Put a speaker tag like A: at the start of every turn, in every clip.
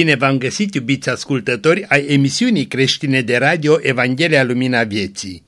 A: Bine v-am găsit, iubiți ascultători, ai emisiunii creștine de radio Evanghelia Lumina Vieții.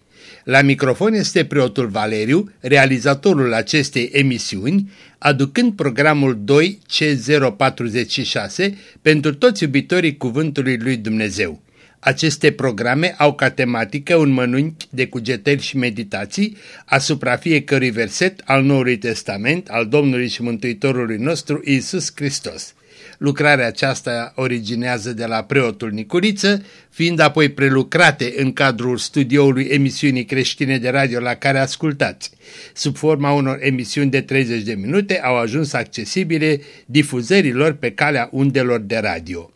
A: La microfon este preotul Valeriu, realizatorul acestei emisiuni, aducând programul 2C046 pentru toți iubitorii Cuvântului Lui Dumnezeu. Aceste programe au ca tematică un mănânchi de cugetări și meditații asupra fiecărui verset al Noului Testament al Domnului și Mântuitorului nostru Isus Hristos. Lucrarea aceasta originează de la preotul Nicuriță, fiind apoi prelucrate în cadrul studioului emisiunii creștine de radio la care ascultați. Sub forma unor emisiuni de 30 de minute au ajuns accesibile difuzărilor pe calea undelor de radio.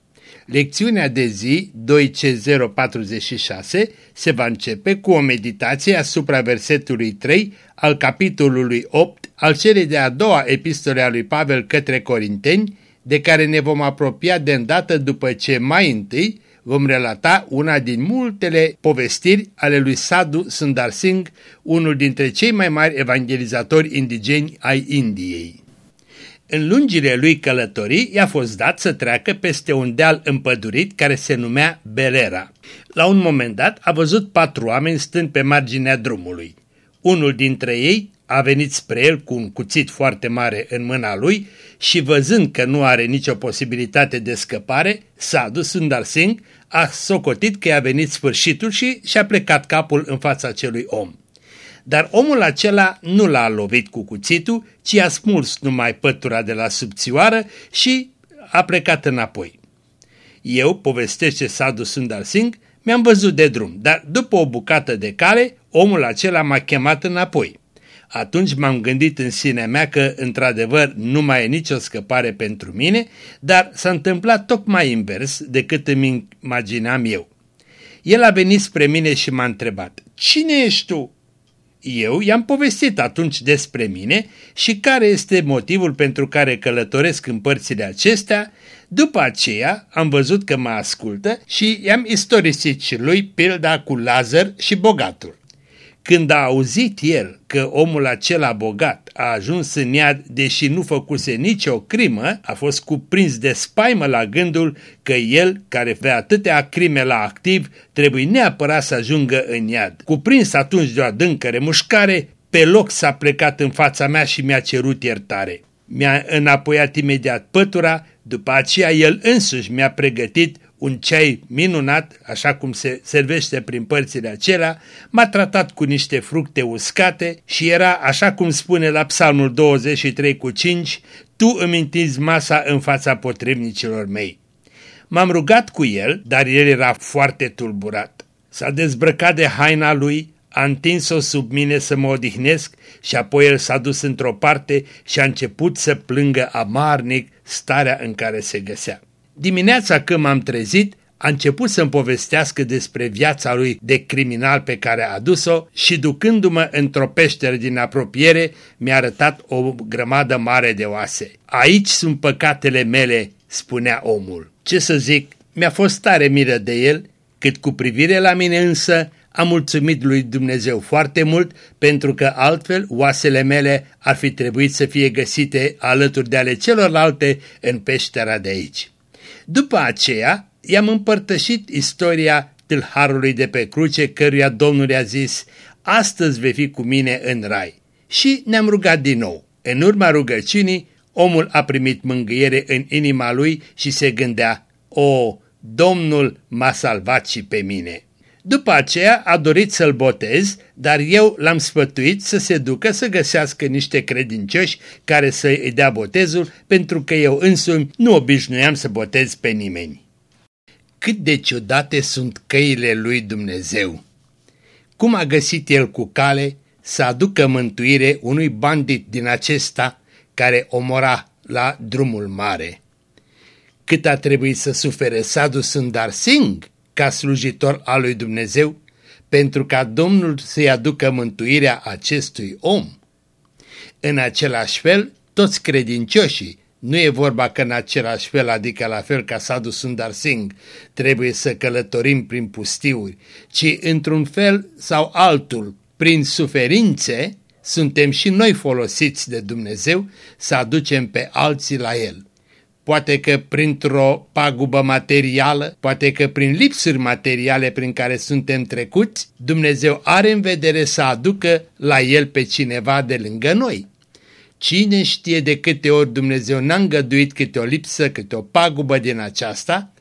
A: Lecțiunea de zi 2C046 se va începe cu o meditație asupra versetului 3 al capitolului 8 al celei de-a doua epistole a lui Pavel către Corinteni, de care ne vom apropia de îndată după ce mai întâi vom relata una din multele povestiri ale lui Sadhu Sundar Singh, unul dintre cei mai mari evangelizatori indigeni ai Indiei. În lungile lui călătorii i-a fost dat să treacă peste un deal împădurit care se numea Belera. La un moment dat a văzut patru oameni stând pe marginea drumului. Unul dintre ei a venit spre el cu un cuțit foarte mare în mâna lui și văzând că nu are nicio posibilitate de scăpare, Sadhu Sundar Singh a socotit că i-a venit sfârșitul și și-a plecat capul în fața acelui om. Dar omul acela nu l-a lovit cu cuțitul, ci a smuls numai pătura de la subțioară și a plecat înapoi. Eu, povestește Sadhu Sundar Singh, mi-am văzut de drum, dar după o bucată de cale, omul acela m-a chemat înapoi. Atunci m-am gândit în sinea mea că, într-adevăr, nu mai e nicio scăpare pentru mine, dar s-a întâmplat tocmai invers decât îmi imaginam eu. El a venit spre mine și m-a întrebat, Cine ești tu?" Eu i-am povestit atunci despre mine și care este motivul pentru care călătoresc în părțile acestea. După aceea am văzut că mă ascultă și i-am istorisit și lui pilda cu Lazar și bogatul. Când a auzit el că omul acela bogat a ajuns în iad, deși nu făcuse nicio crimă, a fost cuprins de spaimă la gândul că el, care avea atâtea crime la activ, trebuie neapărat să ajungă în iad. Cuprins atunci de o adâncă remușcare, pe loc s-a plecat în fața mea și mi-a cerut iertare. Mi-a înapoiat imediat pătura, după aceea el însuși mi-a pregătit un ceai minunat, așa cum se servește prin părțile acelea, m-a tratat cu niște fructe uscate și era, așa cum spune la psalmul 23 cu 5, tu îmi întinzi masa în fața potrivnicilor mei. M-am rugat cu el, dar el era foarte tulburat. S-a dezbrăcat de haina lui, a întins-o sub mine să mă odihnesc și apoi el s-a dus într-o parte și a început să plângă amarnic starea în care se găsea. Dimineața când m-am trezit, a început să-mi povestească despre viața lui de criminal pe care a adus-o și ducându-mă într-o peșteră din apropiere, mi-a arătat o grămadă mare de oase. Aici sunt păcatele mele, spunea omul. Ce să zic, mi-a fost tare miră de el, cât cu privire la mine însă am mulțumit lui Dumnezeu foarte mult pentru că altfel oasele mele ar fi trebuit să fie găsite alături de ale celorlalte în peștera de aici. După aceea, i-am împărtășit istoria tâlharului de pe cruce, căruia Domnul i-a zis, astăzi vei fi cu mine în rai. Și ne-am rugat din nou. În urma rugăciunii, omul a primit mângâiere în inima lui și se gândea, o, Domnul m-a salvat și pe mine. După aceea a dorit să-l botez, dar eu l-am sfătuit să se ducă să găsească niște credincioși care să-i dea botezul, pentru că eu însumi nu obișnuiam să botez pe nimeni. Cât de ciudate sunt căile lui Dumnezeu! Cum a găsit el cu cale să aducă mântuire unui bandit din acesta care omora la drumul mare? Cât a trebuit să sufere Sadu Sundar Singh? Ca slujitor al lui Dumnezeu pentru ca Domnul să-i aducă mântuirea acestui om. În același fel, toți credincioșii, nu e vorba că în același fel, adică la fel ca Sadhu Sundar Singh, trebuie să călătorim prin pustiuri, ci într-un fel sau altul, prin suferințe, suntem și noi folosiți de Dumnezeu să aducem pe alții la El. Poate că printr-o pagubă materială, poate că prin lipsuri materiale prin care suntem trecuți, Dumnezeu are în vedere să aducă la El pe cineva de lângă noi. Cine știe de câte ori Dumnezeu n-a îngăduit câte o lipsă, câte o pagubă din aceasta,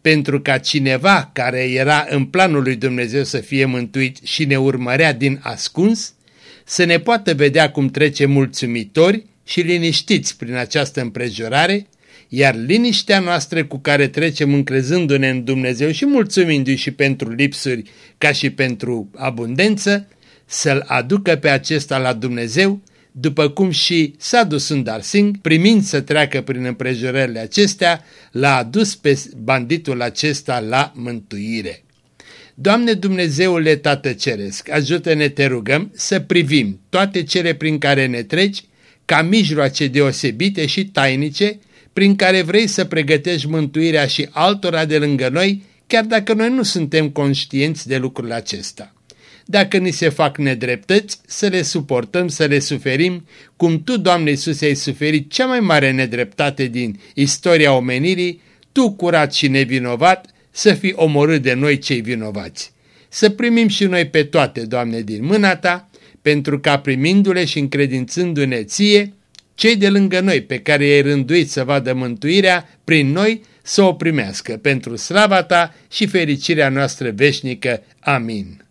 A: pentru ca cineva care era în planul lui Dumnezeu să fie mântuit și ne urmărea din ascuns, să ne poată vedea cum trece mulțumitori și liniștiți prin această împrejurare, iar liniștea noastră cu care trecem încrezându-ne în Dumnezeu și mulțumindu-i și pentru lipsuri ca și pentru abundență, să-L aducă pe acesta la Dumnezeu, după cum și s-a dus în Darsing, primind să treacă prin împrejurările acestea, l-a adus pe banditul acesta la mântuire. Doamne Dumnezeule Tată Ceresc, ajută-ne, te rugăm, să privim toate cele prin care ne treci ca mijloace deosebite și tainice prin care vrei să pregătești mântuirea și altora de lângă noi, chiar dacă noi nu suntem conștienți de lucrul acesta. Dacă ni se fac nedreptăți, să le suportăm, să le suferim, cum Tu, Doamne Iisus, ai suferit cea mai mare nedreptate din istoria omenirii, Tu, curat și nevinovat, să fii omorât de noi cei vinovați. Să primim și noi pe toate, Doamne, din mâna Ta, pentru ca primindu-le și încredințându-ne Ție, cei de lângă noi pe care i-ai rânduit să vadă mântuirea, prin noi să o primească pentru slava Ta și fericirea noastră veșnică. Amin.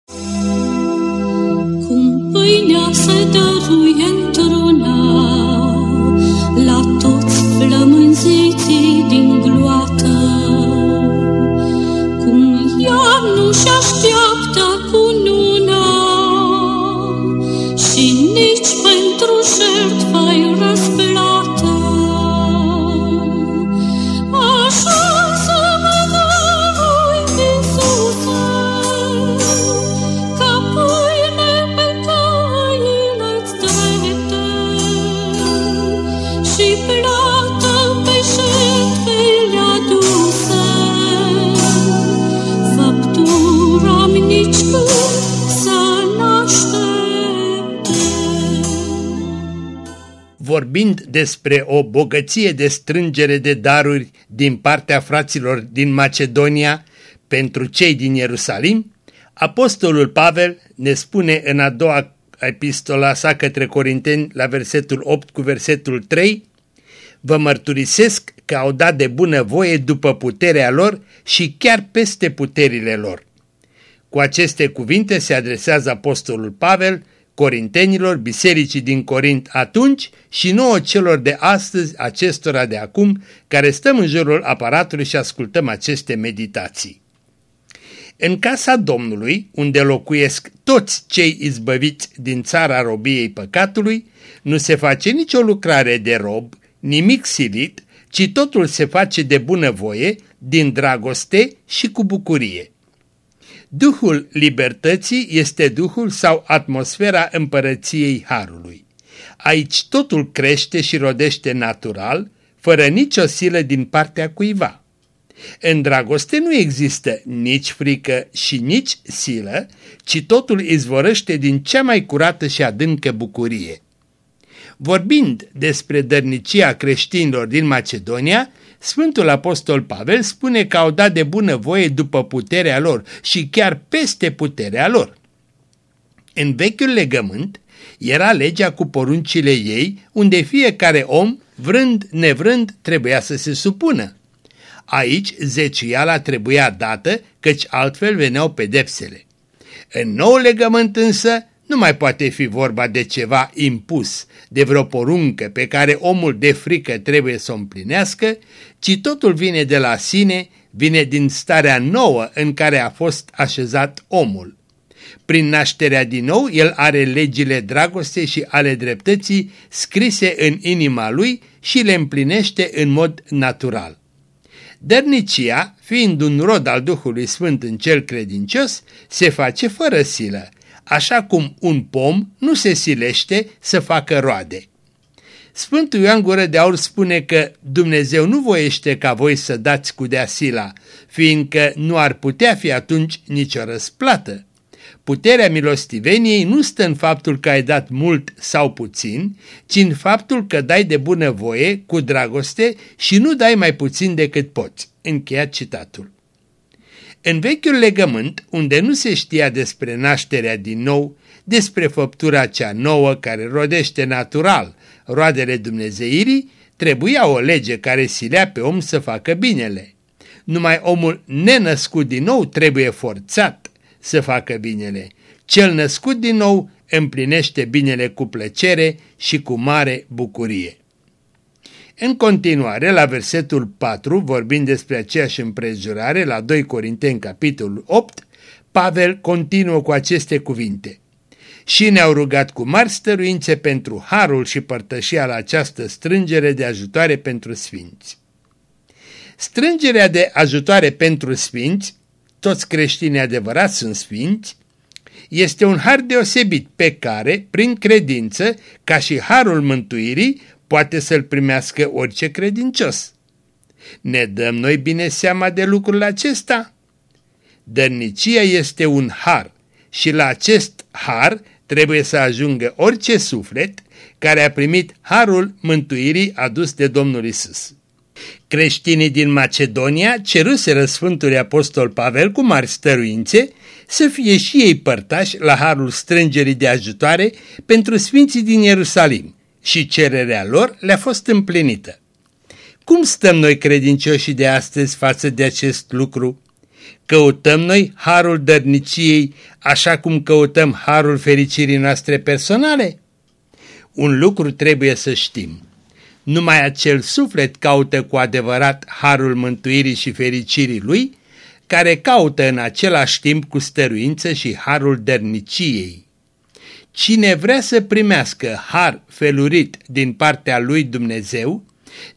B: Cum pâinea se dăruie
A: despre o bogăție de strângere de daruri din partea fraților din Macedonia pentru cei din Ierusalim, Apostolul Pavel ne spune în a doua epistola sa către Corinteni la versetul 8 cu versetul 3 Vă mărturisesc că au dat de bună voie după puterea lor și chiar peste puterile lor. Cu aceste cuvinte se adresează Apostolul Pavel corintenilor, bisericii din Corint atunci și nouă celor de astăzi, acestora de acum, care stăm în jurul aparatului și ascultăm aceste meditații. În casa Domnului, unde locuiesc toți cei izbăviți din țara robiei păcatului, nu se face nicio lucrare de rob, nimic silit, ci totul se face de bunăvoie, din dragoste și cu bucurie. Duhul libertății este duhul sau atmosfera împărăției Harului. Aici totul crește și rodește natural, fără nicio silă din partea cuiva. În dragoste nu există nici frică și nici silă, ci totul izvorăște din cea mai curată și adâncă bucurie. Vorbind despre dărnicia creștinilor din Macedonia, Sfântul Apostol Pavel spune că au dat de bună voie după puterea lor și chiar peste puterea lor. În vechiul legământ era legea cu poruncile ei, unde fiecare om, vrând nevrând, trebuia să se supună. Aici zeciala trebuia dată, căci altfel veneau pedepsele. În nou legământ însă nu mai poate fi vorba de ceva impus, de vreo poruncă pe care omul de frică trebuie să o împlinească, ci totul vine de la sine, vine din starea nouă în care a fost așezat omul. Prin nașterea din nou, el are legile dragostei și ale dreptății scrise în inima lui și le împlinește în mod natural. Dărnicia, fiind un rod al Duhului Sfânt în cel credincios, se face fără silă, așa cum un pom nu se silește să facă roade. Sfântul Ioan Gură de Aur spune că Dumnezeu nu voiește ca voi să dați cu dea sila, fiindcă nu ar putea fi atunci nicio răsplată. Puterea milostiveniei nu stă în faptul că ai dat mult sau puțin, ci în faptul că dai de bună voie, cu dragoste și nu dai mai puțin decât poți. Încheiat citatul. În vechiul legământ, unde nu se știa despre nașterea din nou, despre făptura cea nouă care rodește natural roadele dumnezeirii, trebuia o lege care silea pe om să facă binele. Numai omul nenăscut din nou trebuie forțat să facă binele. Cel născut din nou împlinește binele cu plăcere și cu mare bucurie. În continuare, la versetul 4, vorbind despre aceeași împrejurare, la 2 Corinteni, capitolul 8, Pavel continuă cu aceste cuvinte. Și ne-au rugat cu mari stăruințe pentru harul și părtășia la această strângere de ajutoare pentru sfinți. Strângerea de ajutoare pentru sfinți, toți creștinii adevărați sunt sfinți, este un har deosebit pe care, prin credință, ca și harul mântuirii, poate să-l primească orice credincios. Ne dăm noi bine seama de lucrul acesta? Dărnicia este un har și la acest har trebuie să ajungă orice suflet care a primit harul mântuirii adus de Domnul Isus. Creștinii din Macedonia ceruseră Sfântului Apostol Pavel cu mari stăruințe să fie și ei părtași la harul strângerii de ajutoare pentru sfinții din Ierusalim și cererea lor le-a fost împlinită. Cum stăm noi credincioși de astăzi față de acest lucru? Căutăm noi harul dărniciei așa cum căutăm harul fericirii noastre personale? Un lucru trebuie să știm. Numai acel suflet caută cu adevărat harul mântuirii și fericirii lui, care caută în același timp cu stăruință și harul dărniciei. Cine vrea să primească har felurit din partea lui Dumnezeu,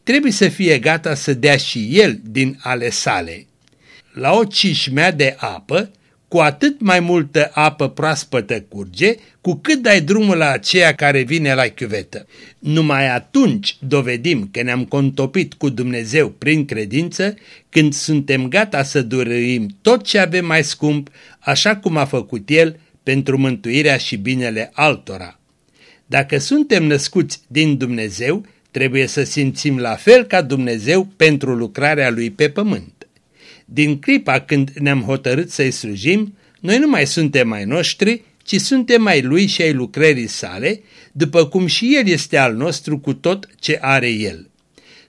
A: trebuie să fie gata să dea și el din ale sale. La o cișmea de apă, cu atât mai multă apă proaspătă curge, cu cât dai drumul la aceea care vine la chiuvetă. Numai atunci dovedim că ne-am contopit cu Dumnezeu prin credință, când suntem gata să durim tot ce avem mai scump, așa cum a făcut El pentru mântuirea și binele altora. Dacă suntem născuți din Dumnezeu, trebuie să simțim la fel ca Dumnezeu pentru lucrarea Lui pe pământ. Din clipa când ne-am hotărât să-i slujim, noi nu mai suntem mai noștri, ci suntem mai Lui și ai lucrării sale, după cum și El este al nostru cu tot ce are El.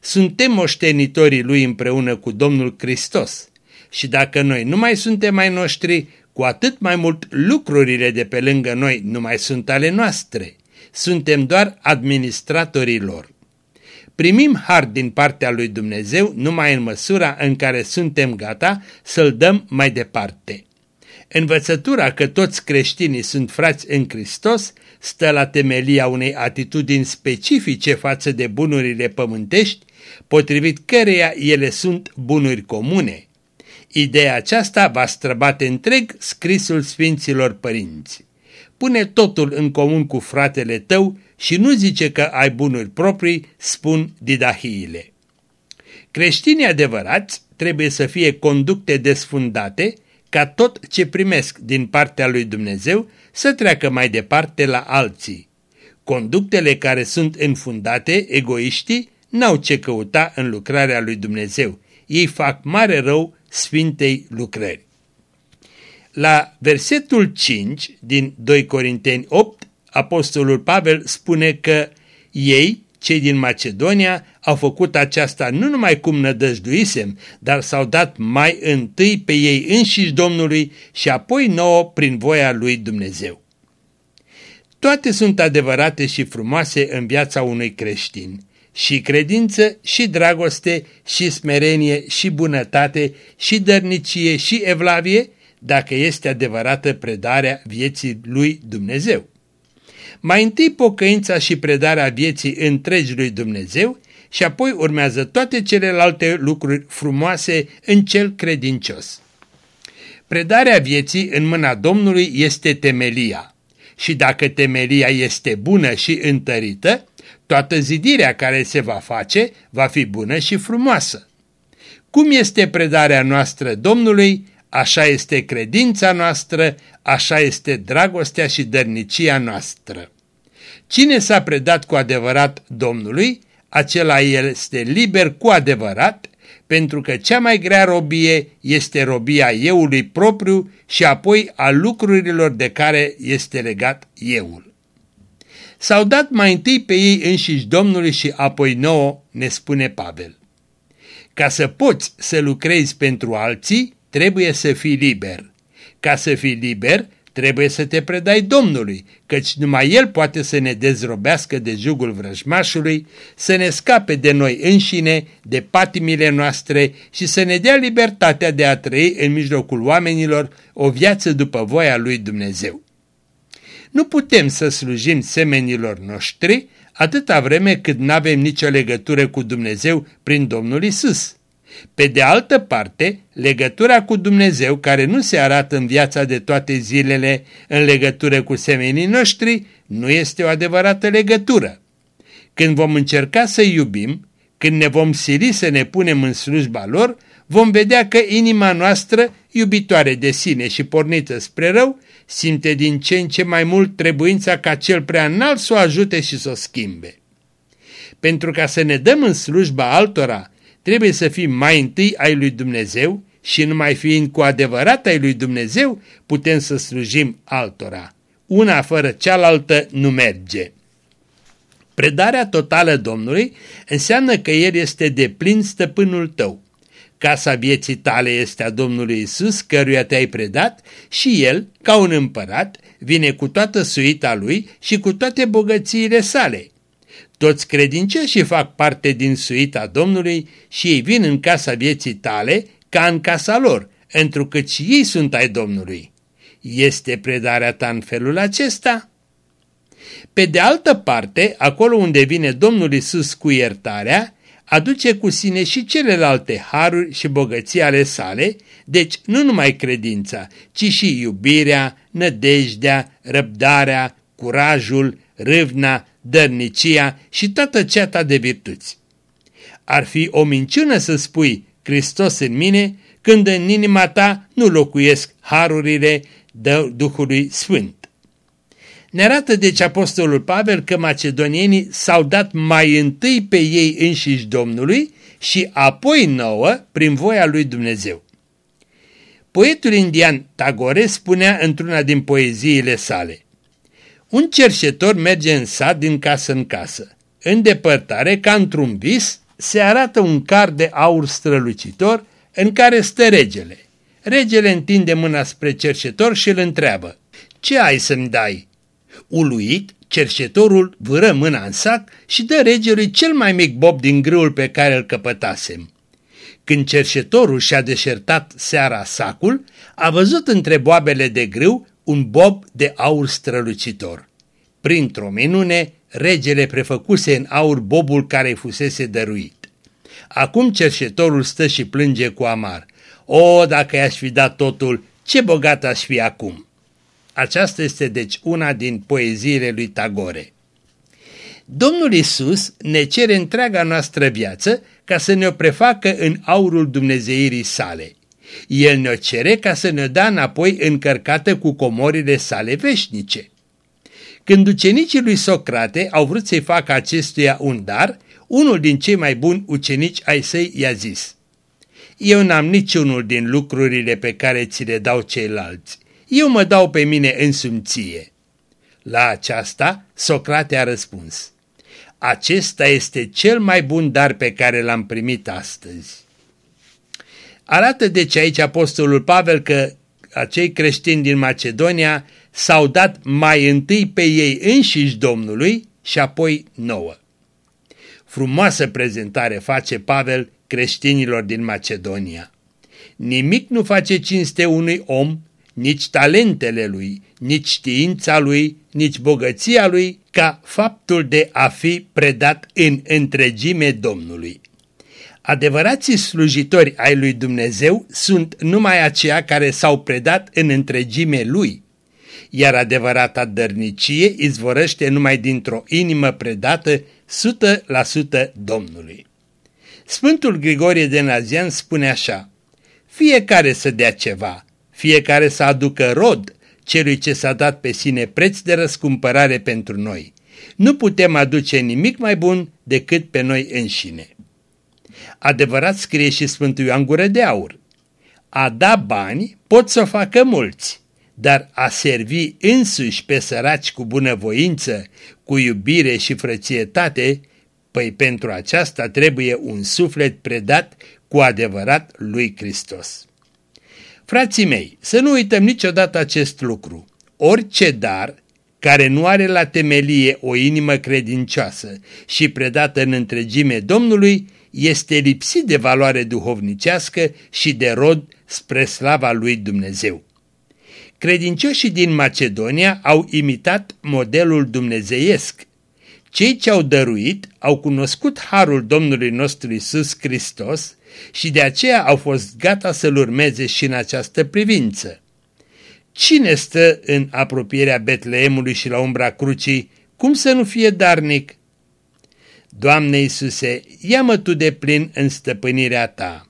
A: Suntem moștenitorii Lui împreună cu Domnul Hristos și dacă noi nu mai suntem mai noștri, cu atât mai mult lucrurile de pe lângă noi nu mai sunt ale noastre. Suntem doar administratorii lor. Primim har din partea lui Dumnezeu numai în măsura în care suntem gata să-l dăm mai departe. Învățătura că toți creștinii sunt frați în Hristos stă la temelia unei atitudini specifice față de bunurile pământești, potrivit căreia ele sunt bunuri comune. Ideea aceasta va străbate întreg scrisul Sfinților Părinți. Pune totul în comun cu fratele tău și nu zice că ai bunuri proprii, spun didahiile. Creștinii adevărați trebuie să fie conducte desfundate ca tot ce primesc din partea lui Dumnezeu să treacă mai departe la alții. Conductele care sunt înfundate, egoiștii, n-au ce căuta în lucrarea lui Dumnezeu. Ei fac mare rău Sfintei Lucrări. La versetul 5 din 2 Corinteni 8, Apostolul Pavel spune că ei, cei din Macedonia, au făcut aceasta nu numai cum nădăjduisem, dar s-au dat mai întâi pe ei înșiși Domnului și apoi nouă prin voia lui Dumnezeu. Toate sunt adevărate și frumoase în viața unui creștin și credință, și dragoste, și smerenie, și bunătate, și dărnicie, și evlavie, dacă este adevărată predarea vieții lui Dumnezeu. Mai întâi pocăința și predarea vieții întregi lui Dumnezeu și apoi urmează toate celelalte lucruri frumoase în cel credincios. Predarea vieții în mâna Domnului este temelia și dacă temelia este bună și întărită, Toată zidirea care se va face va fi bună și frumoasă. Cum este predarea noastră Domnului, Așa este credința noastră, așa este dragostea și dărnicia noastră. Cine s-a predat cu adevărat Domnului, acela este liber cu adevărat, pentru că cea mai grea robie este robia euului propriu și apoi a lucrurilor de care este legat euul. S-au dat mai întâi pe ei înșiși Domnului și apoi nouă, ne spune Pavel. Ca să poți să lucrezi pentru alții, trebuie să fii liber. Ca să fii liber, trebuie să te predai Domnului, căci numai El poate să ne dezrobească de jugul vrăjmașului, să ne scape de noi înșine, de patimile noastre și să ne dea libertatea de a trăi în mijlocul oamenilor o viață după voia lui Dumnezeu. Nu putem să slujim semenilor noștri atâta vreme cât nu avem nicio legătură cu Dumnezeu prin Domnul Isus. Pe de altă parte, legătura cu Dumnezeu, care nu se arată în viața de toate zilele în legătură cu semenii noștri, nu este o adevărată legătură. Când vom încerca să iubim, când ne vom sili să ne punem în slujba lor, vom vedea că inima noastră, iubitoare de sine și pornită spre rău, simte din ce în ce mai mult trebuința ca cel prea înalt să o ajute și să o schimbe. Pentru ca să ne dăm în slujba altora, trebuie să fim mai întâi ai lui Dumnezeu și numai fiind cu adevărat ai lui Dumnezeu, putem să slujim altora. Una fără cealaltă nu merge. Predarea totală Domnului înseamnă că El este de plin stăpânul tău. Casa vieții tale este a Domnului Isus, căruia te-ai predat, și El, ca un împărat, vine cu toată suita Lui și cu toate bogățiile sale. Toți credincioșii fac parte din suita Domnului și ei vin în casa vieții tale ca în casa lor, întrucât și ei sunt ai Domnului. Este predarea ta în felul acesta? Pe de altă parte, acolo unde vine Domnul Isus cu iertarea, aduce cu sine și celelalte haruri și bogății ale sale, deci nu numai credința, ci și iubirea, nădejdea, răbdarea, curajul, râvna, dărnicia și toată ceata de virtuți. Ar fi o minciună să spui Hristos în mine când în inima ta nu locuiesc harurile de Duhului Sfânt. Ne arată deci Apostolul Pavel că macedonienii s-au dat mai întâi pe ei înșiși Domnului și apoi nouă prin voia lui Dumnezeu. Poetul indian Tagore spunea într-una din poeziile sale Un cerșetor merge în sat din casă în casă. În depărtare, ca într-un vis, se arată un car de aur strălucitor în care stă regele. Regele întinde mâna spre cerșetor și îl întreabă, Ce ai să-mi dai?" Uluit, cercetorul vâră mâna în sac și dă regelui cel mai mic bob din grâul pe care îl căpătasem. Când cercetorul și-a deșertat seara sacul, a văzut între boabele de grâu un bob de aur strălucitor. Printr-o minune, regele prefăcuse în aur bobul care fusese dăruit. Acum cercetorul stă și plânge cu amar. O, dacă i-aș fi dat totul, ce bogat aș fi acum! Aceasta este deci una din poeziile lui Tagore. Domnul Isus ne cere întreaga noastră viață ca să ne-o prefacă în aurul dumnezeirii sale. El ne-o cere ca să ne dea înapoi încărcată cu comorile sale veșnice. Când ucenicii lui Socrate au vrut să-i facă acestuia un dar, unul din cei mai buni ucenici ai săi i-a zis, Eu n-am niciunul din lucrurile pe care ți le dau ceilalți eu mă dau pe mine însumție. La aceasta, Socrate a răspuns, acesta este cel mai bun dar pe care l-am primit astăzi. Arată deci aici Apostolul Pavel că acei creștini din Macedonia s-au dat mai întâi pe ei înșiși Domnului și apoi nouă. Frumoasă prezentare face Pavel creștinilor din Macedonia. Nimic nu face cinste unui om nici talentele lui, nici știința lui, nici bogăția lui, ca faptul de a fi predat în întregime Domnului. Adevărații slujitori ai lui Dumnezeu sunt numai aceia care s-au predat în întregime lui, iar adevărata dărnicie izvorăște numai dintr-o inimă predată 100% Domnului. Sfântul Grigorie de Nazian spune așa, fiecare să dea ceva, fiecare să aducă rod celui ce s-a dat pe sine preț de răscumpărare pentru noi. Nu putem aduce nimic mai bun decât pe noi înșine. Adevărat scrie și Sfântul Ioan Gură de Aur. A da bani pot să o facă mulți, dar a servi însuși pe săraci cu bunăvoință, cu iubire și frățietate, păi pentru aceasta trebuie un suflet predat cu adevărat lui Hristos. Frații mei, să nu uităm niciodată acest lucru. Orice dar care nu are la temelie o inimă credincioasă și predată în întregime Domnului, este lipsit de valoare duhovnicească și de rod spre slava lui Dumnezeu. Credincioșii din Macedonia au imitat modelul dumnezeiesc. Cei ce au dăruit au cunoscut harul Domnului nostru Isus Hristos și de aceea au fost gata să-L urmeze și în această privință. Cine stă în apropierea Betleemului și la umbra crucii, cum să nu fie darnic? Doamne Iisuse, ia-mă Tu de plin în stăpânirea Ta.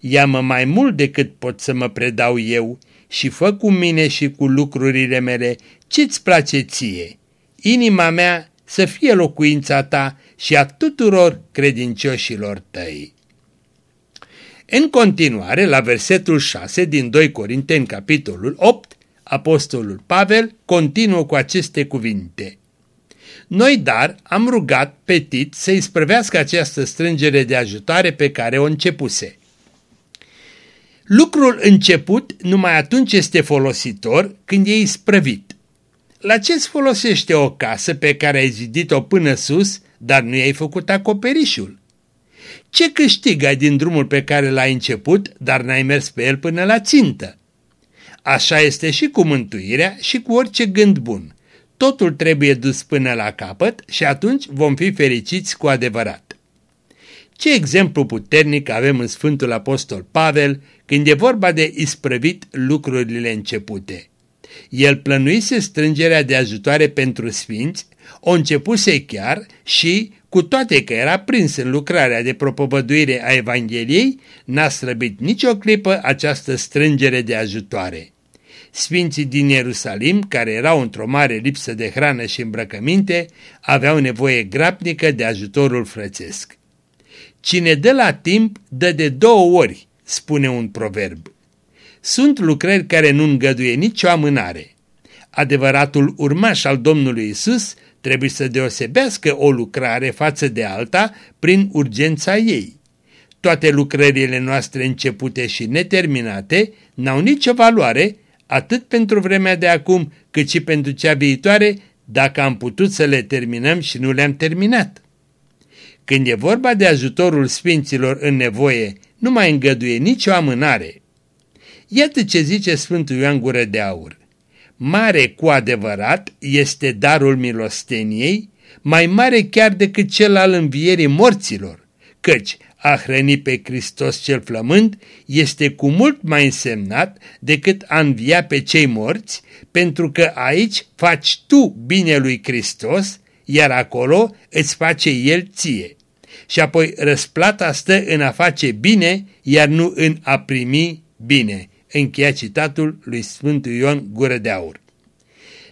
A: Ia-mă mai mult decât pot să mă predau eu și fă cu mine și cu lucrurile mele ce-ți place ție. Inima mea să fie locuința Ta și a tuturor credincioșilor Tăi. În continuare, la versetul 6 din 2 Corinteni, capitolul 8, apostolul Pavel continuă cu aceste cuvinte. Noi, dar, am rugat pe Tit să-i sprăvească această strângere de ajutare pe care o începuse. Lucrul început numai atunci este folositor când e isprăvit. La ce îți folosește o casă pe care ai zidit-o până sus, dar nu i-ai făcut acoperișul? Ce câștigă din drumul pe care l-ai început, dar n-ai mers pe el până la țintă? Așa este și cu mântuirea și cu orice gând bun. Totul trebuie dus până la capăt și atunci vom fi fericiți cu adevărat. Ce exemplu puternic avem în Sfântul Apostol Pavel când e vorba de isprăvit lucrurile începute. El plănuise strângerea de ajutoare pentru sfinți, o începuse chiar și, cu toate că era prins în lucrarea de propovăduire a Evangheliei, n-a slăbit nicio clipă această strângere de ajutoare. Sfinții din Ierusalim, care erau într-o mare lipsă de hrană și îmbrăcăminte, aveau nevoie grabnică de ajutorul frățesc. Cine dă la timp, dă de două ori, spune un proverb. Sunt lucrări care nu îngăduie nicio amânare. Adevăratul urmaș al Domnului Isus trebuie să deosebească o lucrare față de alta prin urgența ei. Toate lucrările noastre începute și neterminate n-au nicio valoare atât pentru vremea de acum, cât și pentru cea viitoare, dacă am putut să le terminăm și nu le-am terminat. Când e vorba de ajutorul sfinților în nevoie, nu mai îngăduie nicio amânare. Iată ce zice Sfântul Ioan Gură de Aur. Mare cu adevărat este darul milosteniei, mai mare chiar decât cel al învierii morților, căci a hrăni pe Hristos cel flământ este cu mult mai însemnat decât a învia pe cei morți, pentru că aici faci tu bine lui Hristos, iar acolo îți face El ție. Și apoi răsplata stă în a face bine, iar nu în a primi bine. Încheia citatul lui Sfântul Ion Gură de Aur.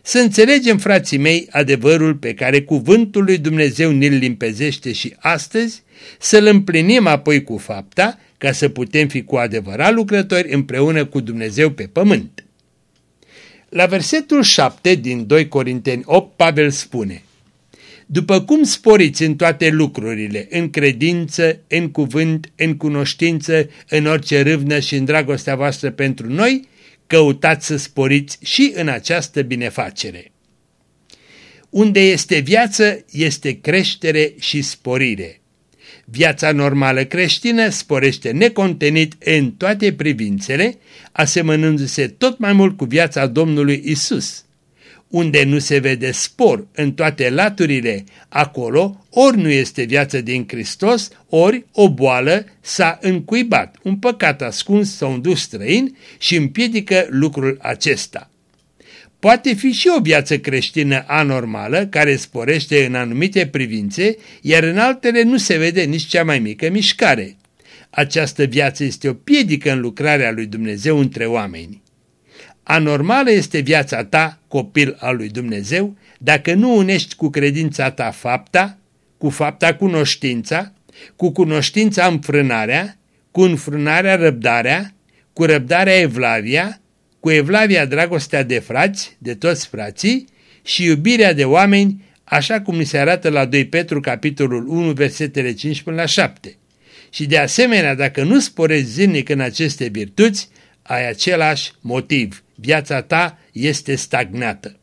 A: Să înțelegem, frații mei, adevărul pe care cuvântul lui Dumnezeu ne-l limpezește și astăzi, să-l împlinim apoi cu fapta, ca să putem fi cu adevărat lucrători împreună cu Dumnezeu pe pământ. La versetul 7 din 2 Corinteni 8, Pavel spune După cum sporiți în toate lucrurile, în credință, în cuvânt, în cunoștință, în orice râvnă și în dragostea voastră pentru noi, căutați să sporiți și în această binefacere. Unde este viață, este creștere și sporire. Viața normală creștină sporește necontenit în toate privințele, asemănându-se tot mai mult cu viața Domnului Isus. Unde nu se vede spor în toate laturile, acolo ori nu este viață din Hristos, ori o boală s-a încuibat, un păcat ascuns sau un dus străin și împiedică lucrul acesta. Poate fi și o viață creștină anormală care sporește în anumite privințe, iar în altele nu se vede nici cea mai mică mișcare. Această viață este o piedică în lucrarea lui Dumnezeu între oameni. Anormală este viața ta, copil al lui Dumnezeu, dacă nu unești cu credința ta fapta, cu fapta cunoștința, cu cunoștința înfrânarea, cu înfrânarea răbdarea, cu răbdarea evlavia, cu evlavia dragostea de frați, de toți frații și iubirea de oameni, așa cum ni se arată la 2 Petru capitolul 1 versetele 5 până la 7. Și de asemenea, dacă nu sporezi zilnic în aceste virtuți, ai același motiv. Viața ta este stagnată.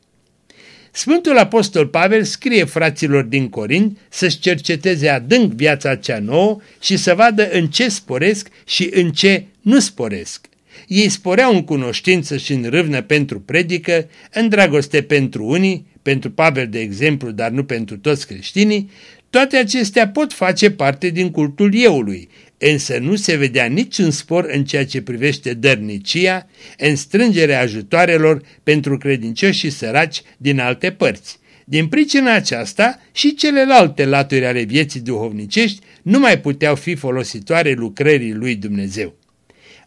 A: Sfântul Apostol Pavel scrie fraților din Corint să-și cerceteze adânc viața cea nouă și să vadă în ce sporesc și în ce nu sporesc. Ei sporeau în cunoștință și în râvnă pentru predică, în dragoste pentru unii, pentru Pavel de exemplu, dar nu pentru toți creștinii, toate acestea pot face parte din cultul euului, însă nu se vedea niciun spor în ceea ce privește dărnicia, în strângerea ajutoarelor pentru credincioși și săraci din alte părți. Din pricina aceasta și celelalte laturi ale vieții duhovnicești nu mai puteau fi folositoare lucrării lui Dumnezeu.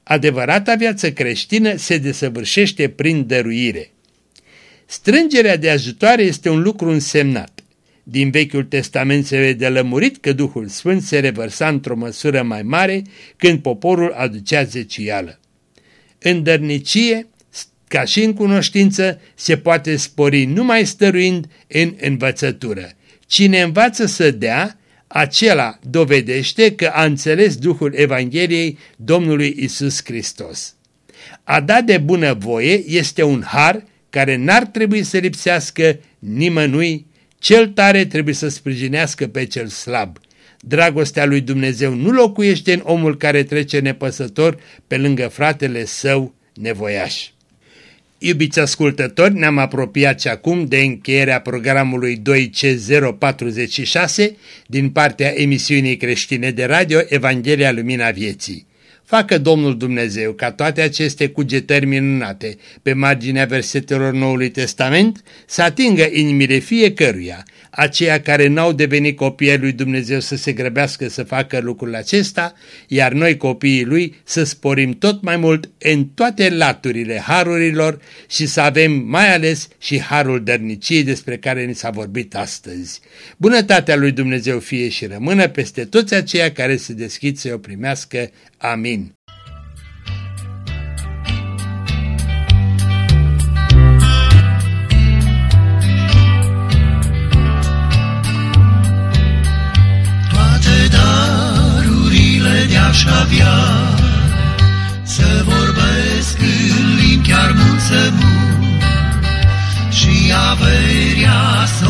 A: Adevărata viață creștină se desăvârșește prin dăruire. Strângerea de ajutoare este un lucru însemnat. Din Vechiul Testament se vede lămurit că Duhul Sfânt se revărsa într-o măsură mai mare când poporul aducea zecială. În dărnicie, ca și în cunoștință, se poate spori numai stăruind în învățătură. Cine învață să dea, acela dovedește că a înțeles Duhul Evangheliei Domnului Isus Hristos. A da de bună voie este un har care n-ar trebui să lipsească nimănui, cel tare trebuie să sprijinească pe cel slab. Dragostea lui Dumnezeu nu locuiește în omul care trece nepăsător pe lângă fratele său nevoiaș. Iubiți ascultători, ne-am apropiat și acum de încheierea programului 2C046 din partea emisiunii creștine de radio Evanghelia Lumina Vieții. Facă Domnul Dumnezeu ca toate aceste cugetări minunate pe marginea versetelor Noului Testament să atingă inimile fiecăruia, aceia care n-au devenit copii ai lui Dumnezeu să se grăbească să facă lucrul acesta, iar noi copiii lui să sporim tot mai mult în toate laturile harurilor și să avem mai ales și harul dărniciei despre care ni s-a vorbit astăzi. Bunătatea lui Dumnezeu fie și rămână peste toți aceia care se deschid să o primească. Amin.
C: aș avea Să vorbesc în limbi chiar mult să Și averia să